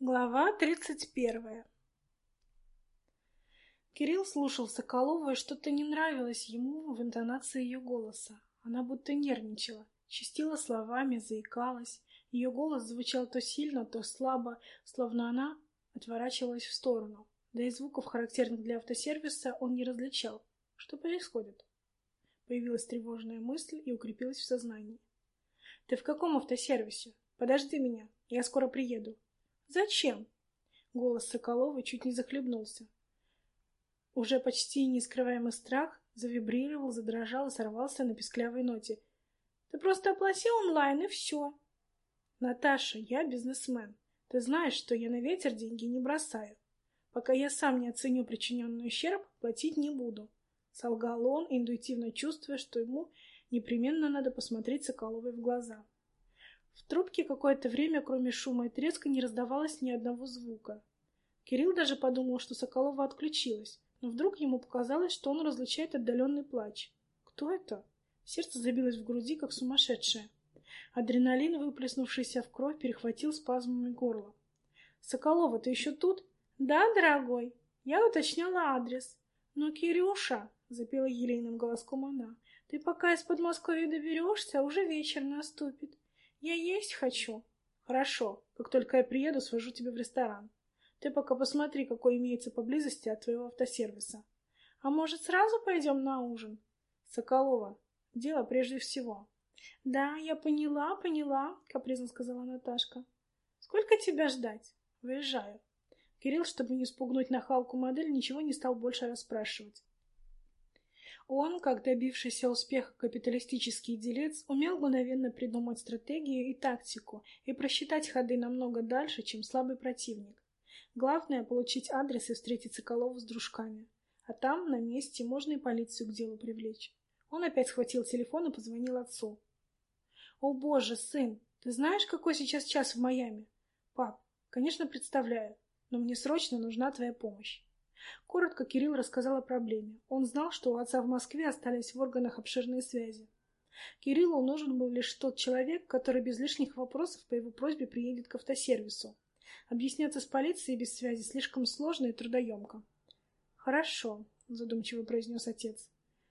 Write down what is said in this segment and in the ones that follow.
Глава тридцать первая Кирилл слушал Соколову, и что-то не нравилось ему в интонации ее голоса. Она будто нервничала, чистила словами, заикалась. Ее голос звучал то сильно, то слабо, словно она отворачивалась в сторону. Да и звуков, характерных для автосервиса, он не различал. Что происходит? Появилась тревожная мысль и укрепилась в сознании. «Ты в каком автосервисе? Подожди меня, я скоро приеду». «Зачем?» Голос Соколова чуть не захлебнулся. Уже почти нескрываемый страх завибрировал, задрожал и сорвался на песклявой ноте. «Ты просто оплати онлайн, и все!» «Наташа, я бизнесмен. Ты знаешь, что я на ветер деньги не бросаю. Пока я сам не оценю причиненный ущерб, платить не буду». Солгал он, интуитивно чувствуя, что ему непременно надо посмотреть Соколовой в глаза. В трубке какое-то время, кроме шума и треска, не раздавалось ни одного звука. Кирилл даже подумал, что Соколова отключилась, но вдруг ему показалось, что он различает отдаленный плач. Кто это? Сердце забилось в груди, как сумасшедшее. Адреналин, выплеснувшийся в кровь, перехватил спазмами горло. «Соколова, ты еще тут?» «Да, дорогой. Я уточняла адрес». «Но, Кирюша...» — запела елейным голоском она. «Ты пока из Подмосковья доберешься, а уже вечер наступит. Я есть хочу». «Хорошо. Как только я приеду, свожу тебя в ресторан. Ты пока посмотри, какой имеется поблизости от твоего автосервиса. А может, сразу пойдем на ужин?» «Соколова, дело прежде всего». «Да, я поняла, поняла», — капризно сказала Наташка. «Сколько тебя ждать?» «Выезжаю». Кирилл, чтобы не спугнуть нахалку модель, ничего не стал больше расспрашивать. Он, как добившийся успеха капиталистический делец, умел мгновенно придумать стратегию и тактику и просчитать ходы намного дальше, чем слабый противник. Главное — получить адрес и встретить Соколову с дружками. А там, на месте, можно и полицию к делу привлечь. Он опять схватил телефон и позвонил отцу. «О боже, сын, ты знаешь, какой сейчас час в Майами?» «Пап, конечно, представляю, но мне срочно нужна твоя помощь». Коротко Кирилл рассказал о проблеме. Он знал, что у отца в Москве остались в органах обширные связи. Кириллу нужен был лишь тот человек, который без лишних вопросов по его просьбе приедет к автосервису. Объясняться с полицией без связи слишком сложно и трудоемко. «Хорошо», — задумчиво произнес отец.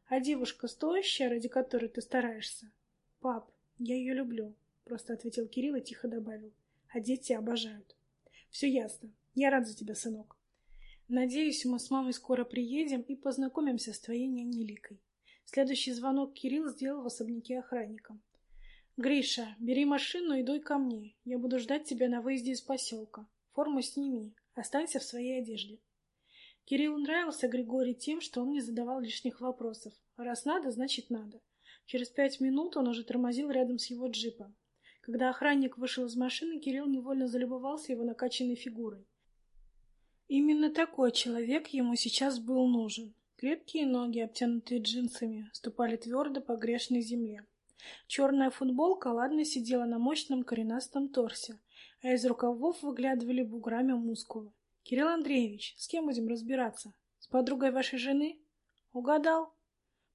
«А девушка стоящая, ради которой ты стараешься?» «Пап, я ее люблю», — просто ответил Кирилл и тихо добавил. «А дети обожают». «Все ясно. Я рад за тебя, сынок. Надеюсь, мы с мамой скоро приедем и познакомимся с твоей няней Ликой. Следующий звонок Кирилл сделал в особняке охранникам. «Гриша, бери машину и дуй ко мне. Я буду ждать тебя на выезде из поселка. Форму сними. Останься в своей одежде». Кириллу нравился Григорий тем, что он не задавал лишних вопросов. раз надо, значит надо. Через пять минут он уже тормозил рядом с его джипом. Когда охранник вышел из машины, Кирилл невольно залюбовался его накачанной фигурой. Именно такой человек ему сейчас был нужен. Крепкие ноги, обтянутые джинсами, ступали твердо по грешной земле. Черная футболка ладно сидела на мощном коренастом торсе, а из рукавов выглядывали буграми мускулы. «Кирилл Андреевич, с кем будем разбираться? С подругой вашей жены?» «Угадал?»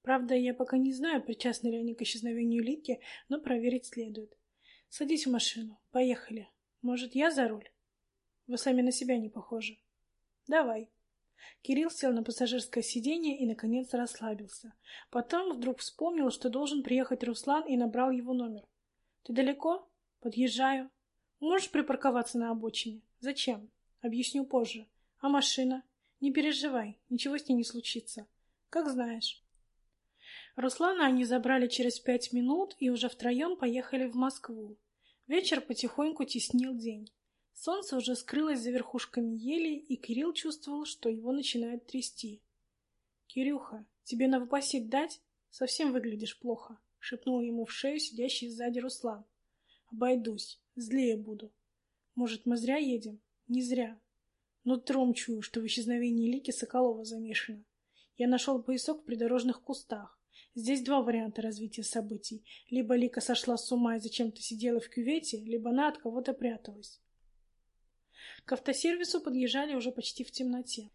«Правда, я пока не знаю, причастны ли они к исчезновению Лики, но проверить следует. Садись в машину. Поехали. Может, я за руль? Вы сами на себя не похожи». Давай. Кирилл сел на пассажирское сиденье и, наконец, расслабился. Потом вдруг вспомнил, что должен приехать Руслан и набрал его номер. «Ты далеко?» «Подъезжаю». «Можешь припарковаться на обочине?» «Зачем?» «Объясню позже». «А машина?» «Не переживай, ничего с ней не случится». «Как знаешь». Руслана они забрали через пять минут и уже втроем поехали в Москву. Вечер потихоньку теснил день. Солнце уже скрылось за верхушками ели, и Кирилл чувствовал, что его начинает трясти. «Кирюха, тебе новопосит дать? Совсем выглядишь плохо», — шепнул ему в шею сидящий сзади Руслан. «Обойдусь, злее буду. Может, мы зря едем?» «Не зря. Но тром чую, что в исчезновении Лики Соколова замешано. Я нашел поясок в придорожных кустах. Здесь два варианта развития событий. Либо Лика сошла с ума и зачем-то сидела в кювете, либо она от кого-то пряталась. К автосервису подъезжали уже почти в темноте.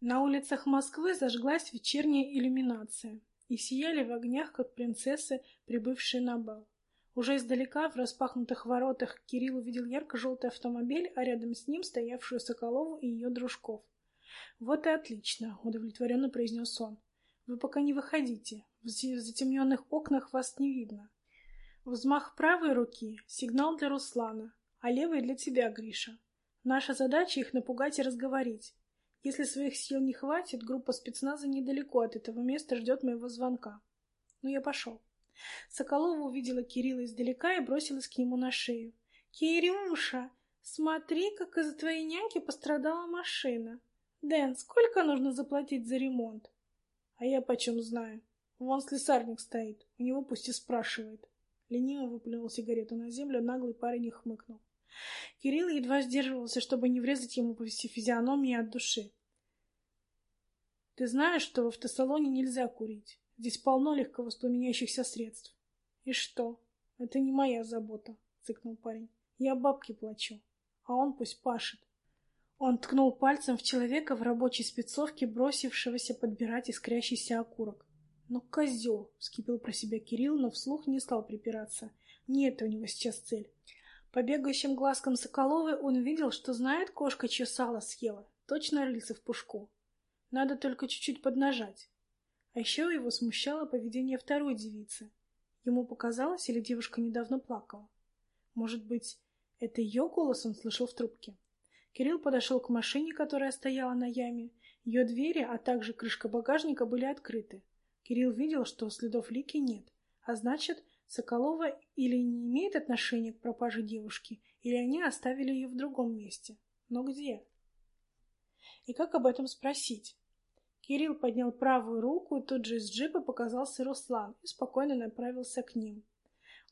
На улицах Москвы зажглась вечерняя иллюминация, и сияли в огнях, как принцессы, прибывшие на бал. Уже издалека, в распахнутых воротах, Кирилл увидел ярко-желтый автомобиль, а рядом с ним стоявшую Соколову и ее дружков. «Вот и отлично», — удовлетворенно произнес он. «Вы пока не выходите. В затемненных окнах вас не видно. Взмах правой руки — сигнал для Руслана, а левой — для тебя, Гриша. Наша задача — их напугать и разговорить. Если своих сил не хватит, группа спецназа недалеко от этого места ждет моего звонка. Ну, я пошел. Соколова увидела Кирилла издалека и бросилась к нему на шею. «Кирюша, смотри, как из-за твоей няньки пострадала машина. Дэн, сколько нужно заплатить за ремонт?» «А я почем знаю? Вон слесарник стоит, у него пусть и спрашивает». Лениво выплюнул сигарету на землю, наглый парень и хмыкнул. Кирилл едва сдерживался, чтобы не врезать ему по физиономии от души. «Ты знаешь, что в автосалоне нельзя курить?» Здесь полно легковоспламеняющихся средств. И что? Это не моя забота, цыкнул парень. Я бабки плачу, а он пусть пашет. Он ткнул пальцем в человека в рабочей спецовке, бросившегося подбирать искрящийся окурок. «Ну, козел!» — вскипел про себя Кирилл, но вслух не стал припираться. Не это у него сейчас цель. По бегающим глазкам Соколовой он видел, что знает кошка, чье сало съела. Точно рыльца в пушку. Надо только чуть-чуть поднажать. А еще его смущало поведение второй девицы. Ему показалось, или девушка недавно плакала. Может быть, это ее голос он слышал в трубке? Кирилл подошел к машине, которая стояла на яме. Ее двери, а также крышка багажника были открыты. Кирилл видел, что следов Лики нет. А значит, Соколова или не имеет отношения к пропаже девушки, или они оставили ее в другом месте. Но где? И как об этом спросить? Кирилл поднял правую руку, и тут же из джипа показался Руслан и спокойно направился к ним.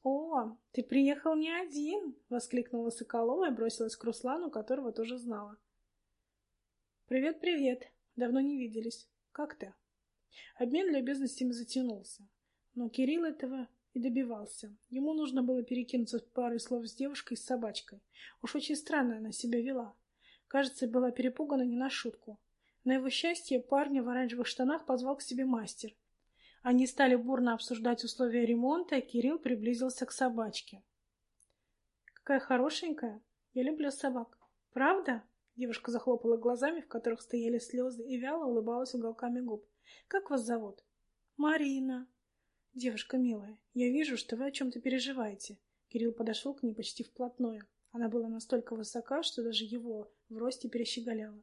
«О, ты приехал не один!» — воскликнула Соколова и бросилась к Руслану, которого тоже знала. «Привет, привет! Давно не виделись. Как ты?» Обмен любезностями затянулся. Но Кирилл этого и добивался. Ему нужно было перекинуться парой слов с девушкой с собачкой. Уж очень странно она себя вела. Кажется, была перепугана не на шутку. На его счастье парня в оранжевых штанах позвал к себе мастер. Они стали бурно обсуждать условия ремонта, и Кирилл приблизился к собачке. «Какая хорошенькая! Я люблю собак. Правда?» Девушка захлопала глазами, в которых стояли слезы, и вяло улыбалась уголками губ. «Как вас зовут?» «Марина». «Девушка милая, я вижу, что вы о чем-то переживаете». Кирилл подошел к ней почти вплотную. Она была настолько высока, что даже его в росте перещеголяла.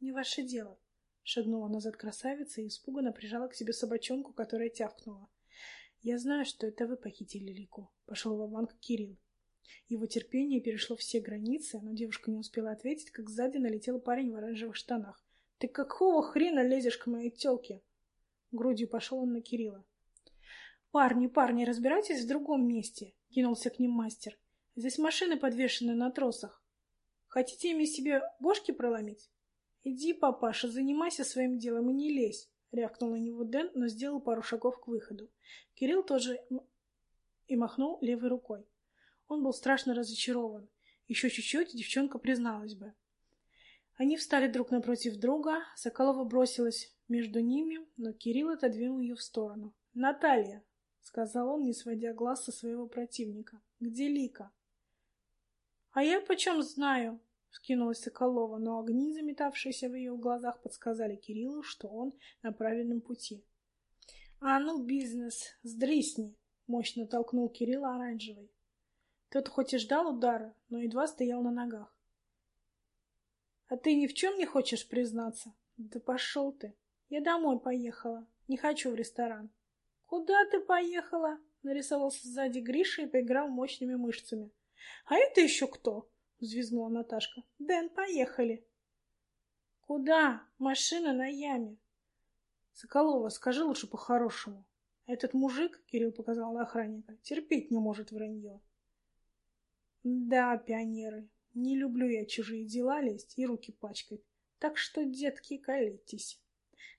«Не ваше дело», — шагнула назад красавица и испуганно прижала к себе собачонку, которая тявкнула. «Я знаю, что это вы похитили Лику», — пошел в банк Кирилл. Его терпение перешло все границы, но девушка не успела ответить, как сзади налетел парень в оранжевых штанах. «Ты какого хрена лезешь к моей тёлке?» Грудью пошел он на Кирилла. «Парни, парни, разбирайтесь в другом месте!» — кинулся к ним мастер. «Здесь машины подвешены на тросах. Хотите ими себе бошки проломить?» «Иди, папаша, занимайся своим делом и не лезь!» — рявкнул на него Дэн, но сделал пару шагов к выходу. Кирилл тоже и махнул левой рукой. Он был страшно разочарован. Еще чуть-чуть, девчонка призналась бы. Они встали друг напротив друга, Соколова бросилась между ними, но Кирилл отодвинул ее в сторону. «Наталья!» — сказал он, не сводя глаз со своего противника. «Где Лика?» «А я почем знаю?» — вскинулась Соколова, но огни, заметавшиеся в ее глазах, подсказали Кириллу, что он на правильном пути. «А ну, бизнес, сдрисни!» — мощно толкнул Кирилла оранжевый. Тот хоть и ждал удара, но едва стоял на ногах. «А ты ни в чем не хочешь признаться?» «Да пошел ты! Я домой поехала. Не хочу в ресторан». «Куда ты поехала?» — нарисовался сзади Гриша и поиграл мощными мышцами. «А это еще кто?» — взвизгнула Наташка. «Дэн, поехали!» «Куда? Машина на яме!» «Соколова, скажи лучше по-хорошему. Этот мужик, — Кирилл показал на охранника, — терпеть не может вранье». «Да, пионеры, не люблю я чужие дела лезть и руки пачкать. Так что, детки, колитесь».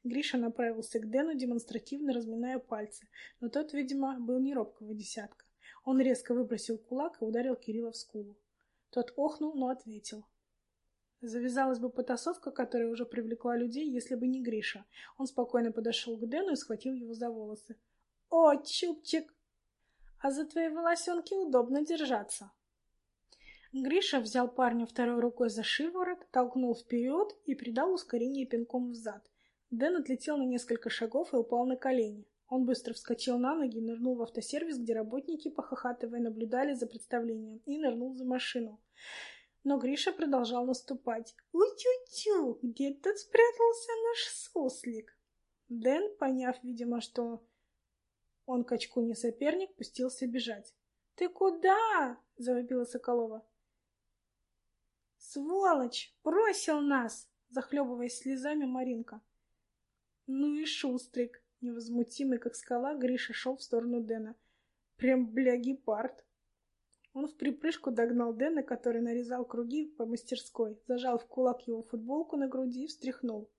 Гриша направился к Дэну, демонстративно разминая пальцы, но тот, видимо, был не робкого десятка. Он резко выбросил кулак и ударил Кирилла в скулу. Тот охнул, но ответил. Завязалась бы потасовка, которая уже привлекла людей, если бы не Гриша. Он спокойно подошел к Дэну и схватил его за волосы. «О, Чупчик!» а за твои волосенки удобно держаться. Гриша взял парня второй рукой за шиворот, толкнул вперед и придал ускорение пинком взад. Дэн отлетел на несколько шагов и упал на колени. Он быстро вскочил на ноги, нырнул в автосервис, где работники, похохатывая, наблюдали за представлением, и нырнул за машину. Но Гриша продолжал наступать. «Ой-тю-тю, где тут спрятался наш суслик?» Дэн, поняв, видимо, что он качку не соперник, пустился бежать. «Ты куда?» — завопила Соколова. «Сволочь! Бросил нас!» — захлебываясь слезами Маринка. Ну и шустрик. Невозмутимый, как скала, Гриша шел в сторону Дэна. Прям, бля, гепард. Он в припрыжку догнал Дэна, который нарезал круги по мастерской, зажал в кулак его футболку на груди и встряхнул.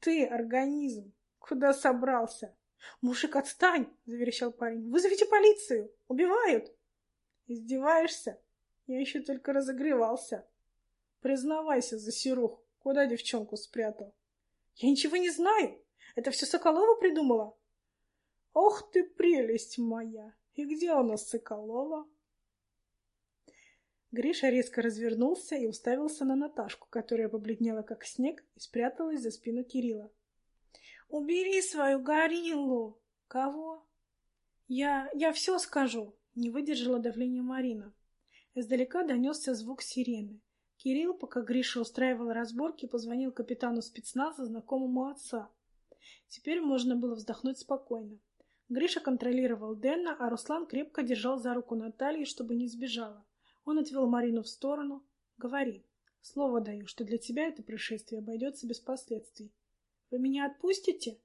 «Ты, организм! Куда собрался?» «Мужик, отстань!» — заверещал парень. «Вызовите полицию! Убивают!» «Издеваешься? Я еще только разогревался!» «Признавайся, Засирух, куда девчонку спрятал?» «Я ничего не знаю! Это все Соколова придумала?» «Ох ты, прелесть моя! И где у нас Соколова?» Гриша резко развернулся и уставился на Наташку, которая побледнела как снег и спряталась за спину Кирилла. «Убери свою гориллу!» «Кого?» «Я... я все скажу!» — не выдержала давления Марина. Издалека донесся звук сирены. Кирилл, пока Гриша устраивал разборки, позвонил капитану спецназа, знакомому отца. Теперь можно было вздохнуть спокойно. Гриша контролировал Дэна, а Руслан крепко держал за руку Натальи, чтобы не сбежала. Он отвел Марину в сторону. «Говори. Слово даю, что для тебя это происшествие обойдется без последствий. Вы меня отпустите?»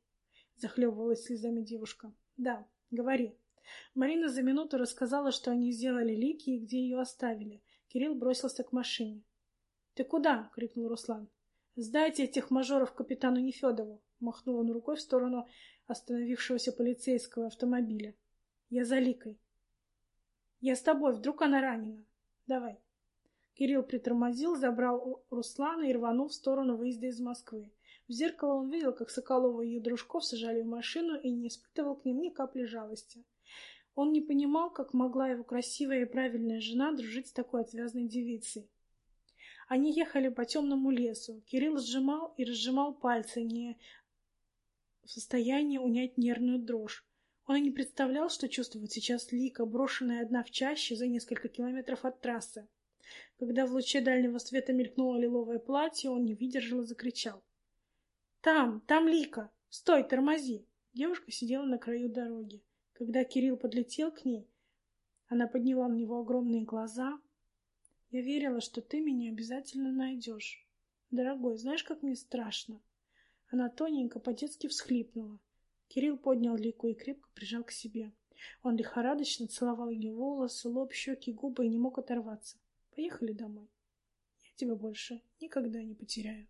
Захлебывалась слезами девушка. «Да, говори». Марина за минуту рассказала, что они сделали Лики и где ее оставили. Кирилл бросился к машине. «Ты куда?» — крикнул Руслан. «Сдайте этих мажоров капитану Нефедову!» — махнул он рукой в сторону остановившегося полицейского автомобиля. «Я за Ликой». «Я с тобой, вдруг она ранена?» Давай. Кирилл притормозил, забрал Руслана и рванул в сторону выезда из Москвы. В зеркало он видел, как Соколова и ее дружков сажали в машину и не испытывал к ним ни капли жалости. Он не понимал, как могла его красивая и правильная жена дружить с такой отвязной девицей. Они ехали по темному лесу. Кирилл сжимал и разжимал пальцы, не в состоянии унять нервную дрожь. Он и не представлял, что чувствует сейчас Лика, брошенная одна в чаще за несколько километров от трассы. Когда в луче дальнего света мелькнуло лиловое платье, он не выдержал и закричал. «Там! Там Лика! Стой, тормози!» Девушка сидела на краю дороги. Когда Кирилл подлетел к ней, она подняла на него огромные глаза. «Я верила, что ты меня обязательно найдешь. Дорогой, знаешь, как мне страшно?» Она тоненько, по-детски всхлипнула. Кирилл поднял Лику и крепко прижал к себе. Он лихорадочно целовал ее волосы, лоб, щеки, губы и не мог оторваться. «Поехали домой. Я тебя больше никогда не потеряю».